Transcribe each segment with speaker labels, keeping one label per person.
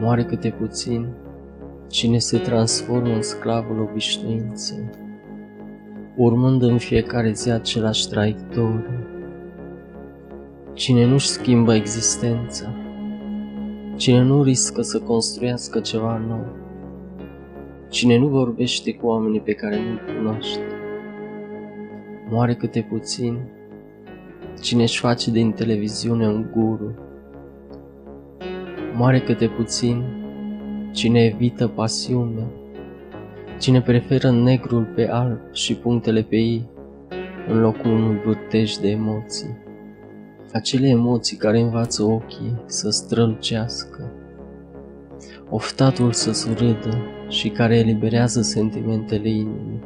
Speaker 1: Moare câte puțin cine se transformă în sclavul obișnuinței, urmând în fiecare zi același traiectoriu. Cine nu-și schimbă existența, cine nu riscă să construiască ceva nou, cine nu vorbește cu oamenii pe care nu-i cunoaște, moare câte puțin cine își face din televiziune un guru, moare câte puțin. Cine evită pasiunea, cine preferă negrul pe alb și punctele pe ei în locul unui vârtej de emoții, acele emoții care învață ochii să strălucească, oftatul să surâdă și care eliberează sentimentele inimii.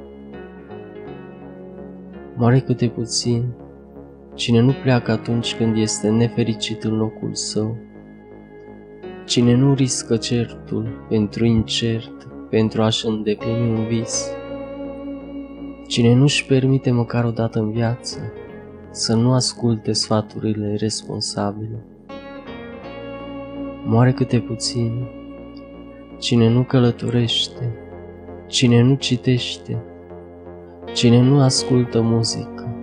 Speaker 1: Moare câte puțin cine nu pleacă atunci când este nefericit în locul său, Cine nu riscă certul pentru incert, pentru a-și îndeplini un vis, Cine nu-și permite măcar o dată în viață să nu asculte sfaturile responsabile, moare câte puțin, cine nu călătorește, cine nu citește, cine nu ascultă muzică,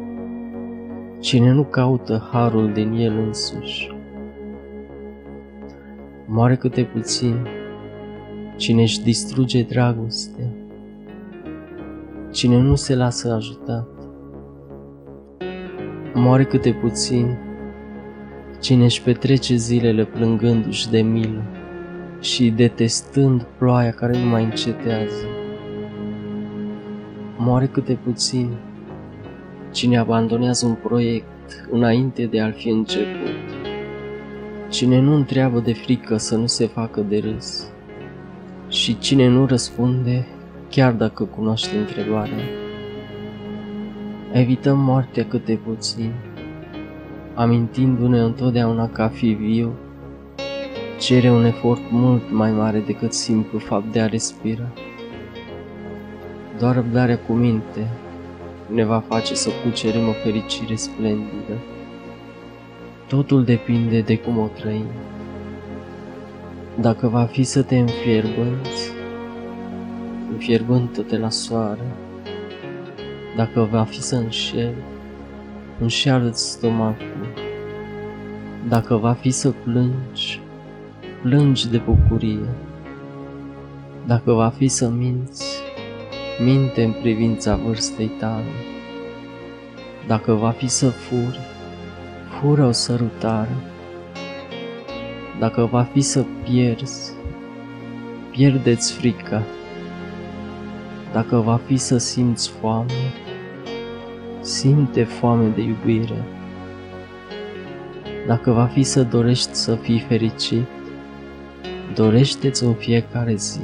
Speaker 1: cine nu caută harul din el însuși, moare câte puțin, cine își distruge dragostea, cine nu se lasă ajutat, moare câte puțin, cine își petrece zilele plângându-și de milă și detestând ploaia care nu mai încetează. Moare câte puțin, cine abandonează un proiect înainte de a-l fi început. Cine nu întreabă de frică să nu se facă de râs și cine nu răspunde chiar dacă cunoaște întrebarea. Evităm moartea câte puțin, amintindu-ne întotdeauna că a fi viu cere un efort mult mai mare decât simplu fapt de a respira. Doar răbdarea cu minte ne va face să cucerim o fericire splendidă. Totul depinde de cum o trăim. Dacă va fi să te înfierbânți, înfierbându-te la soare, dacă va fi să înșeli, înșeală-ți stomacul. Dacă va fi să plângi, plângi de bucurie. Dacă va fi să minți, minte în privința vârstei tale. Dacă va fi să furi, fură o sărutare. Dacă va fi să pierzi, pierdeți frica. Dacă va fi să simți foame, simte foame de iubire. Dacă va fi să dorești să fii fericit, dorește-ți în fiecare zi